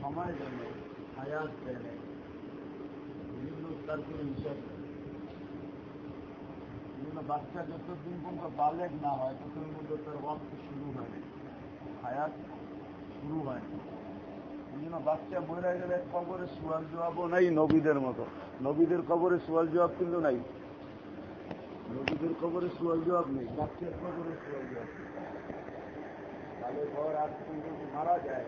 সময় দেন হায়াত দেন বিভিন্ন তার কোনো হিসাব বিভিন্ন বাচ্চা যতদিন পর্যন্ত বালেক না হয়, ততদিন পর্যন্ত তার ওয়াক্ত শুরু হয়নি হায়াত শুরু হয়নি বাচ্চা মরে গেলে কবরে সোয়াল জবাবও নাই নবীদের মতো নবীদের কবরে সোয়াল জবাব কিন্তু নাই নবীদের কবরে সোয়াল জবাব নেই বাচ্চার কবরে সোয়াল জবাব তাহলে ঘর পর্যন্ত মারা যায়,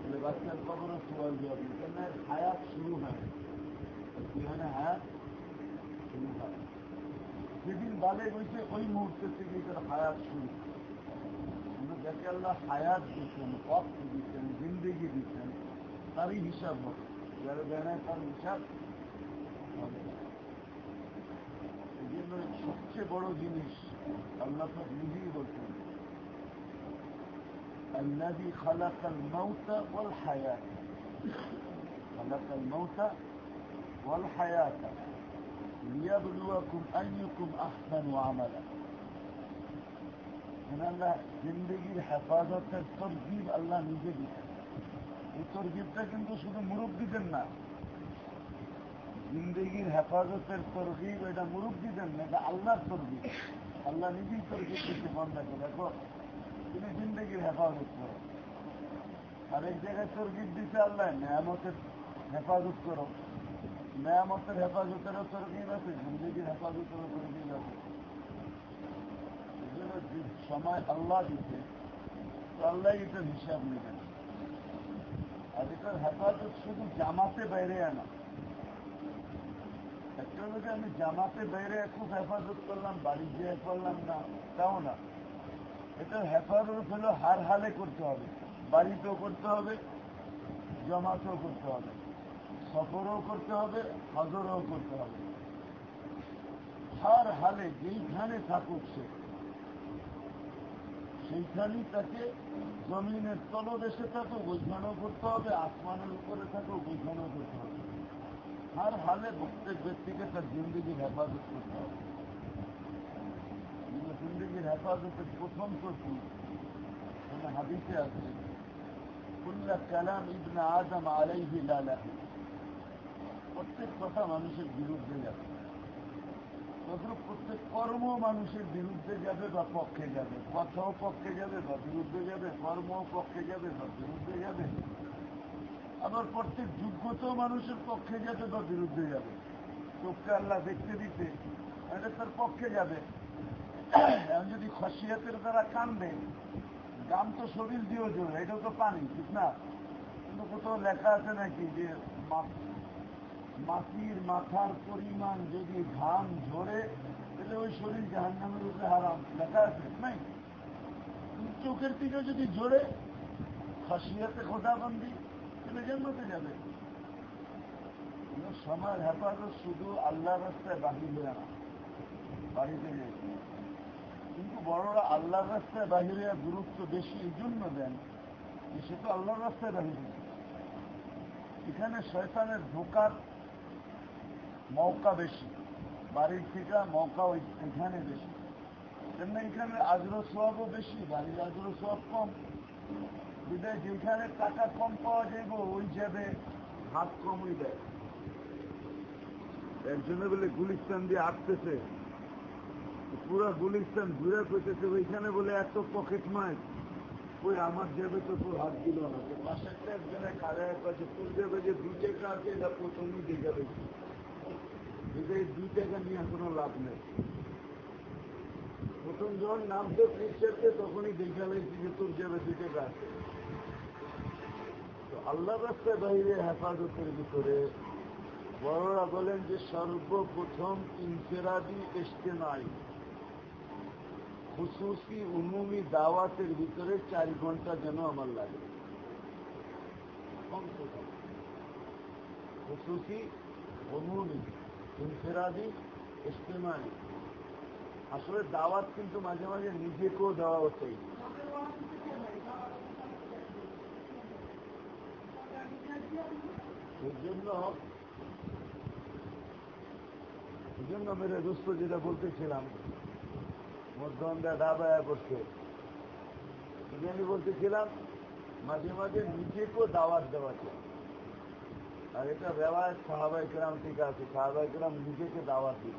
তাহলে বাচ্চার কবরে সোয়াল জবাব কেন হায়াত শুরু হয়। এখানে হায়াত? শুরু হয়। যেদিন বালে হয়েছে ওই মুহূর্তে থেকে তার হায়াত শুরু যাকে আল্লাহ হায়াত দিচ্ছেন অর্থ দিচ্ছেন, জিন্দিগি দিচ্ছেন, তারই হিসাব হবে। যারা দেয় তার হিসাব হবে। এই জন্য সবচেয়ে বড় জিনিস, আল্লাহ তো নিজেই বলছেন الذي خلق الموت والحياة خلق الموت والحياة ليبلوكم أيكم أحسن عملا من الله জিন্দগির হেফাজতের তরকিব আল্লাহ নিজে দিতেন এই তরকিবটা কিন্তু শুধু মুরব্বীদের না জিন্দগির হেফাজতের তরকিব এটা মুরব্বীদের না এটা আল্লাহর তরকিব আল্লাহ নিজেই তরকিব দিতে বন্ধাকে দেখো তুমি জিন্দগির হেফাজত করো। আরেক জায়গায় তরকিব দিতে আল্লাহ, নেয়ামতের হেফাজত করো। নেয়ামতের হেফাজতেরও তরকিব আছে, জিন্দগির হেফাজতেরও তরকিব আছে। সময় আল্লাহ দিতে আল্লাহ এটার হিসাব নেবেন আর এটার হেফাজত শুধু জামাতে বাইরে আনা। একটা লোকে আমি জামাতে বাইরে খুব হেফাজত করলাম, বাড়ি যেয়ে করলাম না, তাও না। এটার হেফাজত হলো হার হালে করতে হবে, বাড়িতেও করতে হবে, জমাতেও করতে হবে, সফরও করতে হবে, হজরও করতে হবে। হার হালে যেইখানে থাকুক সে, সেইখানেই তাকে জমিনের তলদেশে থাকুক, ওইখানেও করতে হবে, আসমানের উপরে থাকুক, ওইখানেও করতে হবে। হার হালে প্রত্যেক ব্যক্তিকে তার জিন্দগির হেফাজত করতে হবে। হেফাজতের প্রথম প্রতি মানে হাদিসে আছে কুল্লা কালাম ইবনা আদম আলাইহি লালা প্রত্যেক কথা মানুষের বিরুদ্ধে যাবে। তদ্রুপ প্রত্যেক কর্ম মানুষের বিরুদ্ধে যাবে। বা পক্ষে যাবে কথাও পক্ষে যাবে বা বিরুদ্ধে যাবে কর্মও পক্ষে যাবে বা বিরুদ্ধে যাবে আবার প্রত্যেক যোগ্যতাও মানুষের পক্ষে যাবে বা বিরুদ্ধে যাবে। চোখকে আল্লাহ দেখতে দিতে এটা তার পক্ষে যাবে। এখন যদি খসিয়াতের দ্বারা কান্দে গাম তো শরীর দিয়েও জোরে এটাও তো পানি, ঠিক না? কিন্তু কোথাও লেখা আছে নাকি যে মাটির মাথার পরিমাণ যদি ঘাম ঝরে, তাহলে ওই শরীর জাহান্নামের উপরে হারাম, লেখা আছে নাই? চোখের দিকে যদি ঝরে খাসিয়াতে খোদাবন্দি, তাহলে জন্মতে যাবে। সময়ের হেফাজত শুধু আল্লাহ রাস্তায় বাকি হয়ে না বাড়িতে গিয়েছে কিন্তু বড়রা আল্লাহর রাস্তায় বাহিরে গুরুত্ব বেশি এই জন্য দেন সে তো আল্লাহর রাস্তায় বাহিরে। এখানে শয়তানের ঢোকার মৌকা বেশি, বাড়ির থেকে মৌকা এখানে বেশি। কেন এখানে আগ্রহ সোয়াবও বেশি, বাড়ির আগ্রহ সোয়াব কম। বিদায় যেখানে টাকা কম পাওয়া যাইব, ওই হিসাবে হাত কমই দেয়। একজনে বলে, গুলিস্তান দিয়ে আসতেছে। পুরা গুলিস্তান ঘুরে পেতেছে ওইখানে বলে এত পকেট মাছ ওই আমার যাবে তো তোর হাত দিল তোর যাবে যে দুই টাকা আছে, এটা এই দুই টাকা নিয়ে কোনো লাভ নেই। প্রথম যখন নামতে তখনই যে তোর যাবে দুই টাকা আছে। তো আল্লাহ রাস্তায় বাইরে হেফাজতের ভিতরে বড়রা বলেন যে সর্বপ্রথম ইনফেরাদি এস্তেনাই খুশুসি উমুমি দাওয়াতের ভিতরে চার ঘণ্টা যেন আমার লাগে। খুশুসি উমুমি, ইনফেরাদি, ইস্তেমাই। আসলে দাওয়াত কিন্তু মাঝে মাঝে নিজেকেও দেওয়া হচ্ছে। এই জন্য যেটা বলতেছিলাম মধ্যমটা ডাবায়া করছে। আমি বলতেছিলাম, মাঝে মাঝে নিজেকেও দাওয়াত দেওয়া চাই। আর এটা রেওয়ায় সাহাবাই কেরাম ঠিক আছে সাহাবাই কেরাম নিজেকে দাওয়াত দিত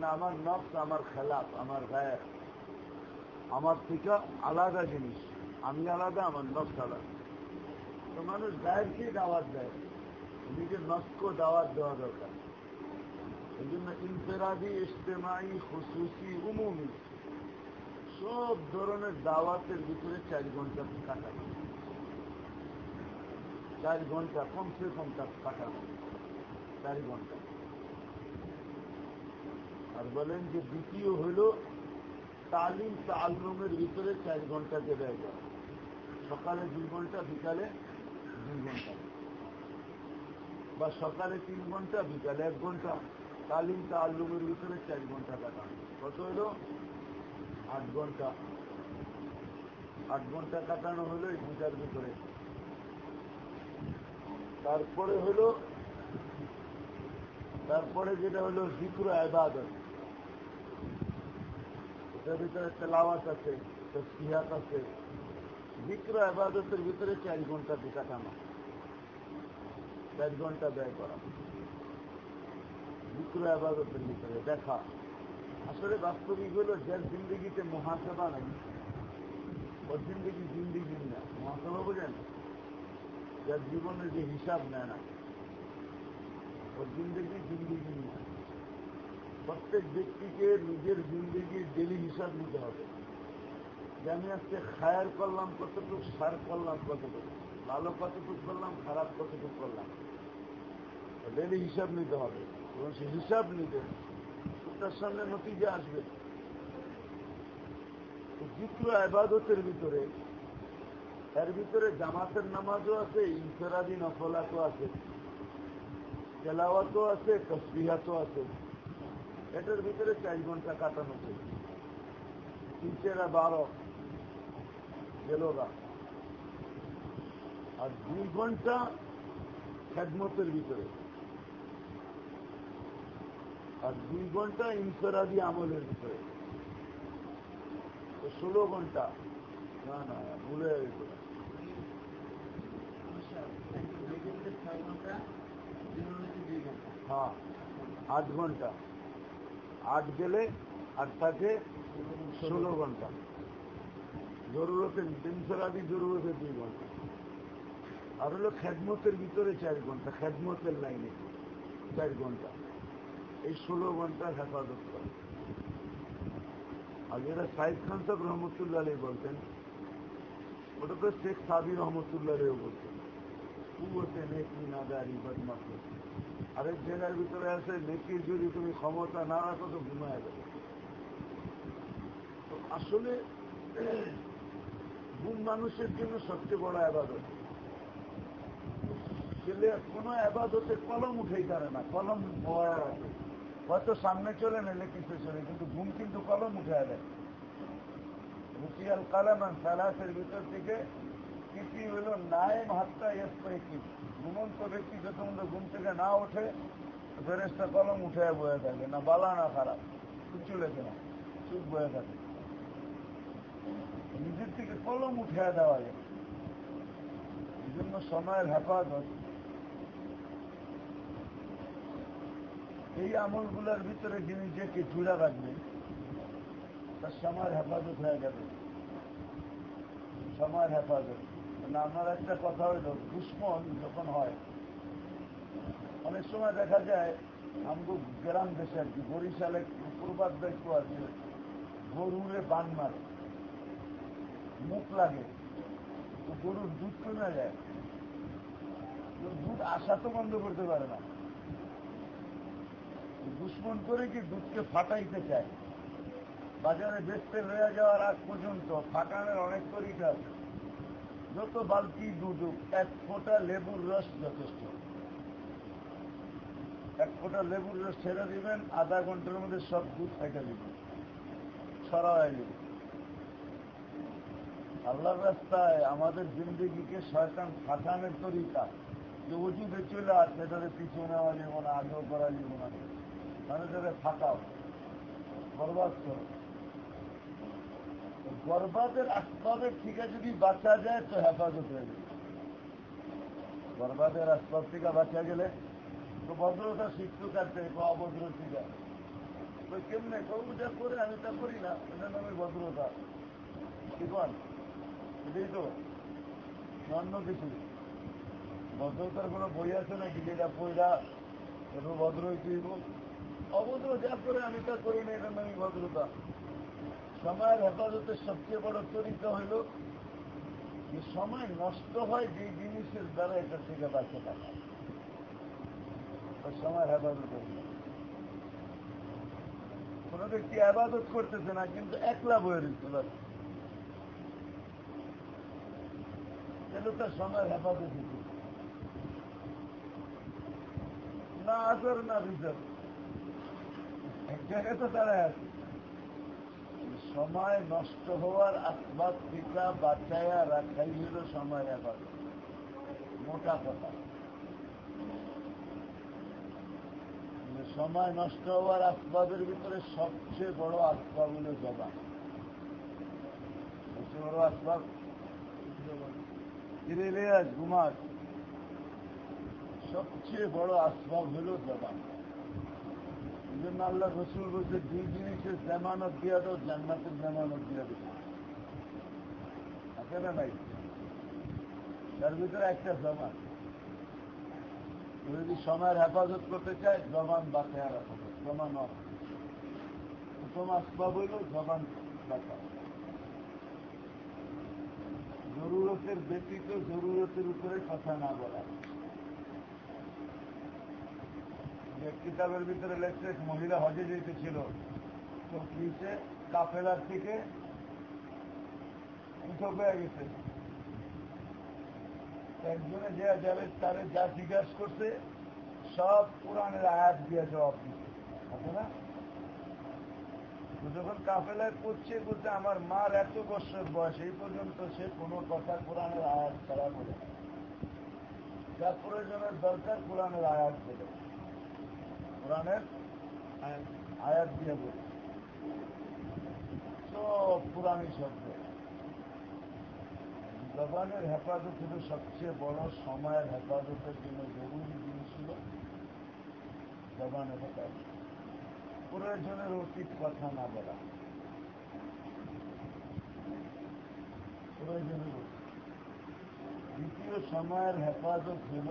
না আমার নফস, আমার খেলাফ, আমার গায়ের আমার থেকে আলাদা জিনিস। আমি আলাদা, আমার নফস আলাদা। তো মানুষ গায়েরকে দাওয়াত দেয়, নিজের নফসকেও দাওয়াত দেওয়া দরকার। এই জন্য ইনফেরাদি ইজতেমাই খুসুসি উমুমি সব ধরনের দাওয়াতের ভিতরে চার ঘণ্টা কাটাবে চার ঘণ্টা কমসে কম কাজ কাটাবে চার ঘণ্টা আর বলেন যে দ্বিতীয় হইল তালিম তাল্লুমের ভিতরে চার ঘন্টাকে দেয় যায় সকালে দুই ঘণ্টা, বিকালে দুই ঘণ্টা। বা সকালে তিন ঘণ্টা, বিকালে এক ঘণ্টা। তালিম তাল্লুমের ভিতরে চার ঘণ্টা কাটানো। কত হইল? আট ঘণ্টা। আট ঘণ্টা কাটানো হলো এই পূজার ভিতরে। তারপরে হলো তারপরে যেটা হলো জিক্র আবাদত এটার ভিতরে তেলাওয়াত আছে তসিহাত আছে। জিক্র আবাদতের ভিতরে চার ঘণ্টা কাটানো। চার ঘণ্টা ব্যয় করা। জিক্র আবাদতের ভিতরে দেখা। আসলে বাস্তবিক হলো যার জিন্দগিতে মহাসভা নাই। ওর জিন্দগি জিন্দিগি না। মহাসভা বোঝেন? যার জীবনের যে হিসাব নেয় না, ওর জিন্দগি জিন্দিগি না। প্রত্যেক ব্যক্তিকে নিজের জিন্দগির ডেলি হিসাব নিতে হবে। যে আমি আজকে খায়ার করলাম কতটুকু, সার করলাম কতটুকু, ভালো কতটুকু করলাম, খারাপ কতটুকু করলাম ডেলি হিসাব নিতে হবে। এবং সে হিসাব নিতে তার সামনে নতিজা আসবে। জিক্র আবাদতের ভিতরে, এর ভিতরে জামাতের নামাজও আছে, ইনফেরাদি নফলাতও আছে, তেলাওয়াতও আছে, তসবিহাতও আছে। এটার ভিতরে চার ঘণ্টা কাটানো ছিল তিন চেরা বারো গেলোগা আর দুই ঘণ্টা খেদমতের ভিতরে। আর দুই ঘণ্টা ইনফেরাদি আমলের ভিতরে। ষোলো ঘণ্টা। না না, ভুলে হ্যাঁ আট ঘণ্টা। আট গেলে আট থাকে, ষোলো ঘণ্টা। জরুরতে ইনফেরাদি জরুরতে দুই ঘণ্টা। আর হলো খেদমতের ভিতরে চার ঘণ্টা, খেদমতের লাইনে চার ঘণ্টা। এই ষোলো ঘণ্টা হেফাজত করে। আর যেটা সাইদ খান সাহেব রহমতুল্লাহ আলী বলতেন, ওটা তো শেখ সাবি রহমতুল্লাহ আলীও বলতেন, কুয়াতে নেকি নাদারি বদমাস আরেক জায়গার ভিতরে আছে নেকির যদি তুমি ক্ষমতা না রাখো তো ঘুমায় যাবে। তো আসলে ঘুম মানুষের জন্য সবচেয়ে বড় আবাদত। ছেলে কোনো আবাদতে কলম উঠেই পারে না, কলম বয়া রাখে হয়তো সামনে চলে নেলে কিছু চলে, কিন্তু ঘুম কিন্তু কলম উঠে দেয় রুচিয়াল কালামান সালাসের ভিতর থেকে কিছু হলো নায়েম হাতটা এসপাই কি ঘুমন্ত ব্যক্তি যতক্ষণ ঘুম থেকে না ওঠে ফেরেস্তা কলম উঠে বয়ে থাকে। না বালা, না খারাপ। কিছু লেগে না। চুপ বয়ে থাকে। নিজের থেকে কলম উঠে দেওয়া যায়। এই জন্য সময়ের হেফাজত এই আমলগুলোর ভিতরে যে নিজেকে জুড়া রাখবে তার সময়ের হেফাজত হয়ে যাবে। সময়ের হেফাজত। না আমার একটা কথা হইল দুশ্মন যখন হয়, অনেক সময় দেখা যায়, আমগো গ্রাম দেশে আর কি, বরিশালে পূর্বার দায়িত্ব আছে, গরুরে বান মারে, মুখ লাগে গরুর দুধ কমে যায় দুধ আসা তো বন্ধ করতে পারে না। দুশ্মন করে কি দুধকে ফাটাইতে চায়? বাজারে বেচতে লয়ে যাওয়ার আগ পর্যন্ত ফাটানোর অনেক তরিকা আছে। যত বালতি দুধ এক ফোঁটা লেবুর রস যথেষ্ট। এক ফোঁটা লেবুর রস ছেড়ে দিবেন, আধা ঘণ্টার মধ্যে সব দুধ ফেটে দিবেন সরাই দিবেন আল্লাহর রাস্তায় আমাদের জিন্দগিকে শয়তান ফাটানোর তরিকা। যে ওজুদে চলে আসছে তাদের পিছু নেওয়া যাব না আগেও করা যাব না। মানে তাদের ফাটাও বরবাদ করো। বরবাদের আসবাবের থেকে যদি বাঁচা যায়, তো হেফাজত হয়ে যাবে। বরবাদের আসবাব থেকে বাঁচা গেলে তো ভদ্রতা শিখতে কাটতে অভদ্র থেকে ওই কেমনে? কেউ যা করে, আমি তা করি না। এটার নামে ভদ্রতা। ঠিক এটাই তো? অন্য কিছু। ভদ্রতার কোনো বই আছে নাকি? যেটা বইরা এরকম ভদ্র হইতে অভদ্র যা করে আমি তা করি না এটার নামে ভদ্রতা। সময়ের হেফাজতের সবচেয়ে বড় তরিকা হইল যে সময় নষ্ট হয় যে জিনিসের দ্বারা এটা থেকে বাঁচে থাকা সময়ের হেফাজত কোন ব্যক্তি আবাদত করতেছে না, কিন্তু একলা বয়ে বাস এটা তার সময়ের হেফাজত। না আসর না ভিতর এক তো দাঁড়ায় আছে সময় নষ্ট হওয়ার আসবাদ টিকা বাঁচাইয়া রাখাই হল সময় আবার। মোটা কথা। সময় নষ্ট হওয়ার আসবাবের ভিতরে সবচেয়ে বড় আসবাব হল জবান সবচেয়ে বড় আসবাব লেয়াজ ঘুমার সবচেয়ে বড় আসবাব হল জবান জন্য আল্লাহ রসুল বলছে, দুই জিনিসের জামানত দিয়া দাও, জান্নাতের জামানত দিয়া দেবে আছে না নাই? তার ভিতরে একটা জমান যদি সময়ের হেফাজত করতে চায়, জবান বাঁচায় রাখবে জমান প্রথম আসবাব হইল জবান বাঁচা জরুরতের ব্যতীত জরুরতের উপরে কথা না বলা যে কিতাবের ভিতরে লেখছে মহিলা হজে যেতেছিল তো কিসে কাফেলার থেকে উঠো পেয়ে গেছে। একজনে যে যাবে, তারে যা জিজ্ঞাসা করছে, সব কোরআনের আয়াত দিয়ে জবাব দিচ্ছে না? যখন কাফেলায় পড়ছে বলছে, আমার মার এত বছর বয়স, এই পর্যন্ত সে কোনো কথা কোরআনের আয়াত ছাড়া বলে যা প্রয়োজনের দরকার কোরআনের আয়াত বলে কোরআনের আয়াত দিয়ে বলে। সব পুরানি শব্দ। জবানের হেফাজত হল সবচেয়ে বড় সময়ের হেফাজতের জন্য জরুরি জিনিস হল জবানের হেফাজত। প্রয়োজনের অতীত কথা না বলা। প্রয়োজনের দ্বিতীয় সময়ের হেফাজত হল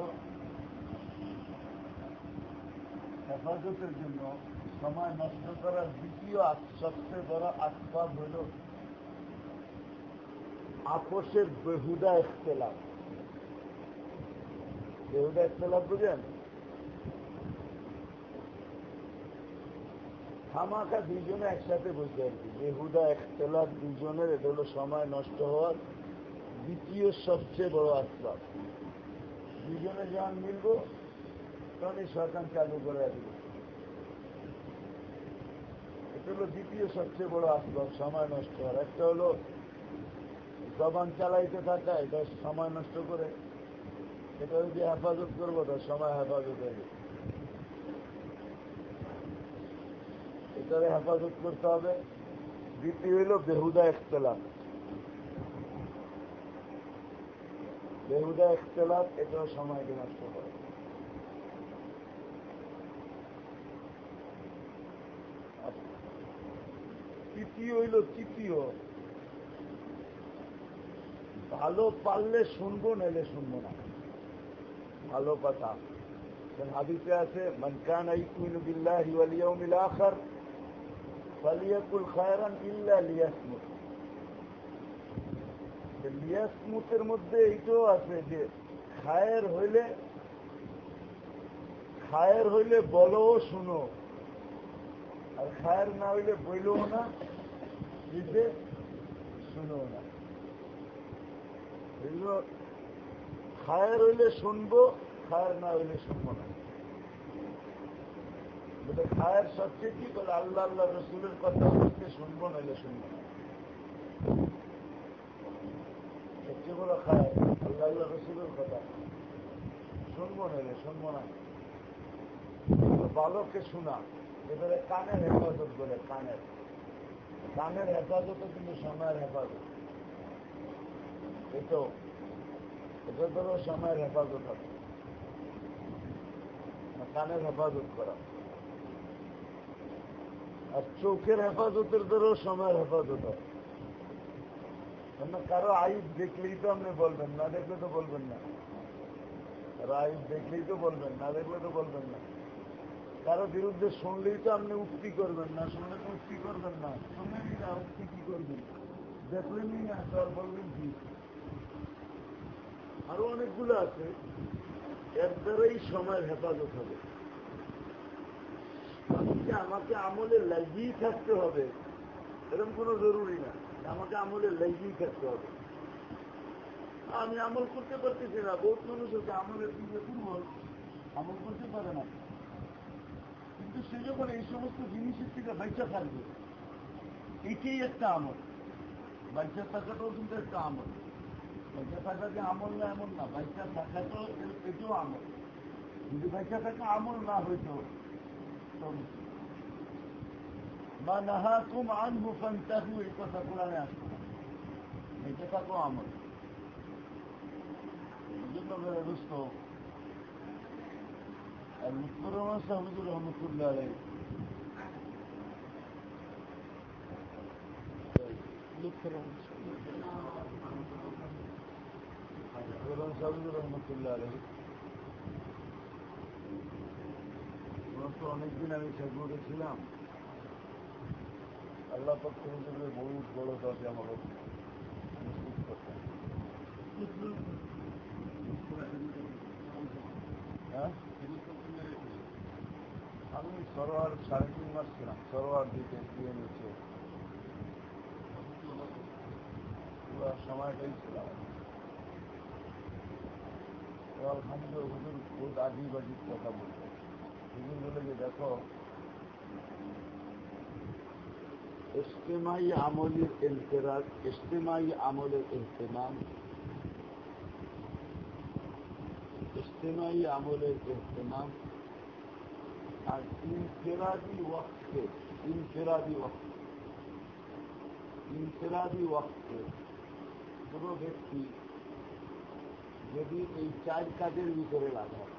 হেফাজতের জন্য সময় নষ্ট করার দ্বিতীয় সবচেয়ে বড় আসবাব হল আপোষের বেহুদা ইখতলাফ। বেহুদা ইখতলাফ বুঝেন? খামাখা দুইজনে একসাথে বসে আর কি। বেহুদা একতলাফ দুজনের এটা হলো সময় নষ্ট হওয়ার দ্বিতীয় সবচেয়ে বড় আসবাব দুজনে যখন মিলব তখনই সরকার চালু করে আসবে এটা হলো দ্বিতীয় সবচেয়ে বড় আসবাব, সময় নষ্ট হওয়ার। একটা হলো জবান চালাইতে থাকা, এটা সময় নষ্ট করে। এটা যদি হেফাজত করব তার সময় হেফাজত হয়ে এটারে হেফাজত করতে হবে। দ্বিতীয় হইল বেহুদা একতলাফ বেহুদা একতলাফ এটাও সময়কে নষ্ট করে। তৃতীয় হইল তৃতীয় ভালো পারলে শুনব, নাইলে শুনব না। ভালো কথা। হাদিসে আছে মনকান লিয়াসমুতের মধ্যে এইটাও আছে যে, খায়ের হইলে খায়ের হইলে বলো শুনো। আর খায়ের না হইলে বইলও না। দিতে শুনো না। এগুলো খায়ের হইলে শুনব, খায়ের না হইলে শুনব না। বলে খায়ের সবচেয়ে কি? বলে আল্লাহ আল্লাহ, রসুলের কথা বলতে শুনব নাহলে শুনব না। সবচেয়ে বড় খায়ের, আল্লাহ আল্লাহ, রসুলের কথা। শুনব নাহলে শুনব না। বালককে শোনা। এবারে কানের হেফাজত বলে, কানের। কানের হেফাজত কিন্তু সময়ের হেফাজত। এই তো এটা ধরো সময়ের হেফাজত হবে কানের হেফাজত করা। আর চোখের হেফাজতের ধরো সময়ের হেফাজত হয়। কারও আইব দেখলেই তো আপনি বলবেন, না দেখলে তো বলবেন না। কারও আইব দেখলেই তো বলবেন, না দেখলে তো বলবেন না। কারও বিরুদ্ধে শুনলেই তো আপনি উক্তি করবেন না, শুনলে তো উক্তি করবেন না। শুনলেনই না উক্তি কি করবেন? দেখলেনই না তার বলবেন কি? আরও অনেকগুলো আছে। এর দ্বারাই সময়ের হেফাজত হবে। আজকে আমাকে আমলে লাগিয়েই থাকতে হবে। এরকম কোনো জরুরি না। আমাকে আমলে লাগিয়েই থাকতে হবে। আমি আমল করতে পারতেছি না। বহুত মানুষ হচ্ছে আমলের দিকে দুর্বল। আমল করতে পারে না। কিন্তু সে যখন এই সমস্ত জিনিসের থেকে বাইচা থাকবে, এটাই একটা আমল। বাইচা থাকাটাও কিন্তু একটা আমল। বাইচা থাকা যে আমল না, এমন না। বাইচা থাকাটাও এটাও আমল। যদি বাইচা থাকা আমল না হইতো মা নাহা কুম আন মুফান তাহু এই কথা কোরআনে আসতো না। থাকো আমল। এই জন্য রুস্ত আর লুৎফর রহমান অনেকদিন আমি ফেসবুকে ছিলাম। আল্লাহ পক্ষ বহুত বড় দরজা আমার হ্যাঁ? আমি সরোয়ার সাড়ে তিন মাস ছিলাম, সরোয়ার দিকে দিয়ে নিচ্ছে সময়টাই ছিলাম। হুজুর খুব আজিবাজির কথা বলছে। হুজুর বলে যে, দেখো ইস্তেমাই আমলের ইন্তেরাজ ইস্তেমাই আমলের ইহতেমাম ইস্তেমাই আমলের ইহতেমাম আর ইনফেরাদি ওয়াক্তে ইনফেরাদি ওয়াক্তে ইনফেরাদি ওয়াক্তে কোনো ব্যক্তি যদি এই চার কাজের ভিতরে লাগায়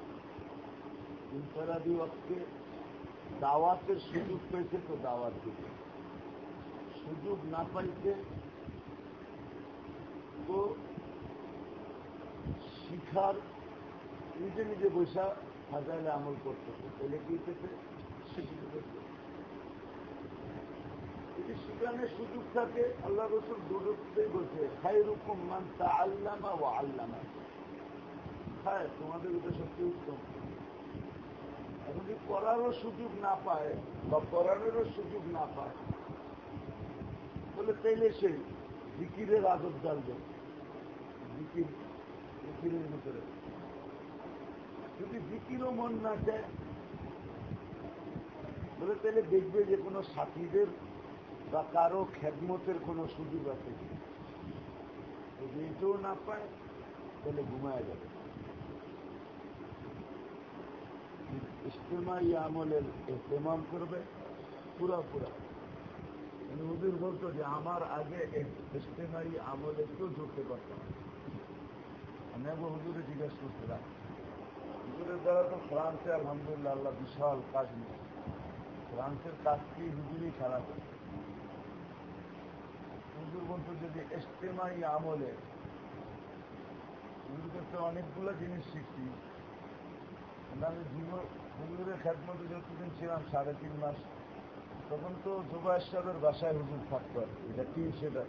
ইনফেরাদি ওয়াক্তে দাওয়াতের সুযোগ পেয়েছে তো দাওয়াত দিবে। সুযোগ না পাইতে তো শিখার নিজে নিজে বৈশা হাজারে আমল করতেছে তাহলে কি হইতেছে? যদি সুযোগ থাকে, আল্লাহ রসুল দুটোতেই বলছে রকম মানতা আল্লামা ও আল্লামা। খায় তোমাদের এটা সত্যি উত্তম। যদি করারও সুযোগ না পায় বা পড়ানোরও সুযোগ না পায় বলে তাইলে সে জিকিরের আদর জ্বালবে জিকির, জিকিরের ভিতরে। যদি জিকিরও মন না বলে তাহলে দেখবে যে কোনো সাথীদের বা কারও খেদমতের কোনো সুযোগ আছে যদি এটাও না পায়, তাহলে ঘুমায় যাবে। ইস্তেমাই আমলের এহতেমাম করবে, পুরা পুরা। হুজুর বলতো যে আমার আগে ইস্তেমাই আমলে কেউ ঢুকতে পারত না আমি একবার হুজুরে জিজ্ঞেস করছিলাম হুজুরের দ্বারা তো ফ্রান্সে আলহামদুলিল্লাহ আল্লাহ বিশাল কাজ নিয়ে ফ্রান্সের কাজটি হুজুরই করে। হুজুর বলতো যদি ইস্তেমাই আমলে, হুজুর কাছে অনেকগুলো জিনিস শিখছি। আমি জীবন হুজুরের খেদমতে যতদিন ছিলাম, সাড়ে তিন মাস, তখন তো জুবাইর বাসায় হুজুর থাকতো আর এটা টিন সেটা?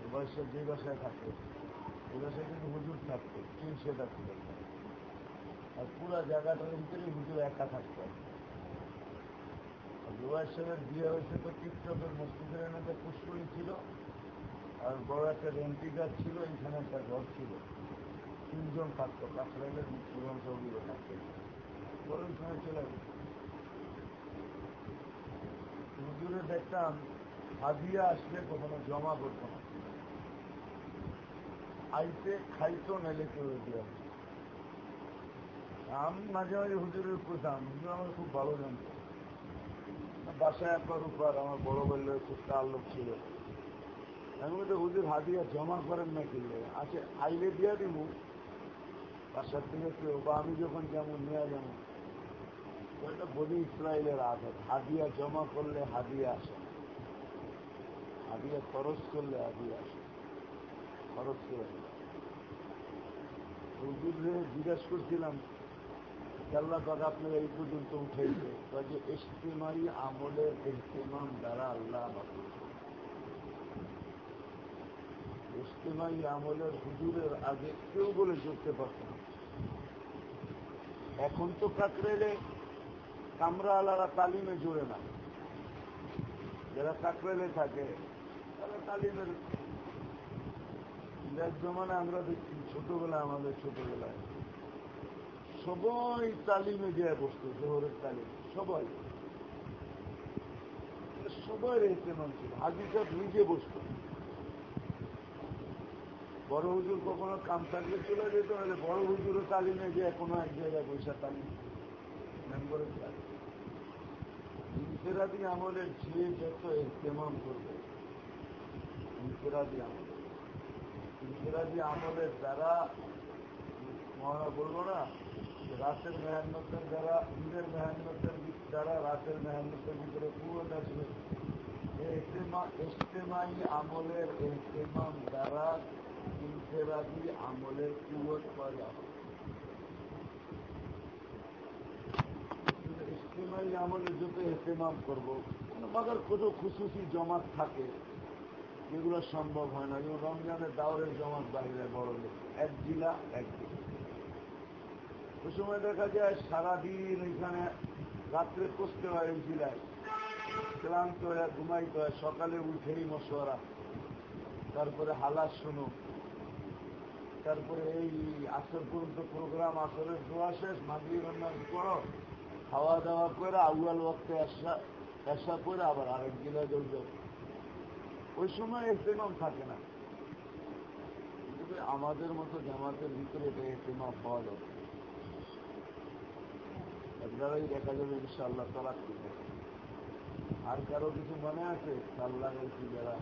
জুবাইর সাহেব যে বাসায় থাকতো ওই বাসায় কিন্তু হুজুর থাকতো। টিন সেটা? ছিল আর পুরা জায়গাটার ভিতরে হুজুর একা থাকতো জুবাইর সাহেবের বিয়ে হয়েছে তো টিকটকের মসজিদের একটা পুষ্করী ছিল, আর বড় একটা রেন্টি গাছ ছিল এখানে একটা ঘর ছিল। তিনজন থাকতো কাছড়াইলের পুরন সৌদিও থাকতো। বড় ওইখানে চলে গেছে দেখতাম হাজিয়া আসলে কখনো জমা করতো না। আইতে খাইতো, নাইলে কেউ দিয়া আমি মাঝে মাঝে হুজুরের কইতাম হুজুর আমার খুব ভালো জানতো। বাসায় একবার উপর আমার বড় বললে খুব তাল্লুক ছিল। আমি তো হুজুর হাদিয়া জমা করেন না কিনলে আছে আইলে দিয়া দিব বাসার থেকে কেউ, বা আমি যখন যেমন নেওয়া যেমন ওইটা বলি ইসরায়েলের আদত। হাদিয়া জমা করলে হাদিয়া আসে। হাদিয়া খরচ করলে হাদিয়া আসে খরচ করে হুজুরে জিজ্ঞাসা করছিলাম আল্লাহ পাক আপনারা এই পর্যন্ত উঠেছে যে ইস্তেমাই আমলের ইস্তেমাম দ্বারা আল্লাহ আমাকে ইস্তেমাই আমলের হুজুরের আগে কেউ বলে করতে পারত না। এখন তো কাকরেলে কামরা আলারা তালিমে জুড়ে না। যারা কাকরেলে থাকে, তারা তালিমের এক জমানে আমরা দেখছি ছোটবেলায়, আমাদের ছোটবেলায় সবাই তালিমে গিয়ে বসতো, জোহরের তালিম, সবাই। সবাই এহতেমাম ছিল, হাজি সাহেব নিজে বসত। বড় হুজুর কখনো কাম থাকলে চলে যেত হলে বড় হুজুরও তালিমে গিয়ে কোনো এক জায়গায় বৈশা তালিম মেম্বরের তালিম ইনফেরাদি আমলের যে যত এহতেমাম করবে, ইনফেরাদি আমল। ইনফেরাদি আমলের দ্বারা মহারা বলব না রাতের মেহান্নতের দ্বারা, দিনের মেহান্নতের দ্বারা রাতের মেহান্নতের ভিতরে কুয়োট আসবে ইস্তেমাই আমলের এহতেমাম দ্বারা ইনফেরাদি আমলের কুয়োট পাওয়া যাবে ইস্তেমাই আমলে যত এহতেমাম করব মগর কোনো খুশুসি জমাত থাকে যেগুলো সম্ভব হয় না। যেমন রমজানের দাওরের জমাত বাইরে বড় এক জিলা, এক জেলা। ওই সময় দেখা যায় সারাদিন এখানে রাত্রে কষতে হয় ওই জেলায়। ক্লান্ত হয়ে ঘুমাইতে হয়, সকালে উঠেই মশওয়ারা। তারপরে হালাস শুনো। তারপরে এই আসর পর্যন্ত প্রোগ্রাম আসরের দোয়া শেষ মাগরি রান্নার করো খাওয়া দাওয়া করে আউয়াল ওয়াক্তে আসা আসা করে আবার আরেক জেলায় দৌড় ওই সময় এহতেমাম থাকে না। আমাদের মতো জামাতের ভিতরে এটা এহতেমাম হওয়া যাবে আপনারাই দেখা যাবে ইনশাআল্লাহ তলাক আর কারও কিছু মনে আছে? আল্লাহ যারা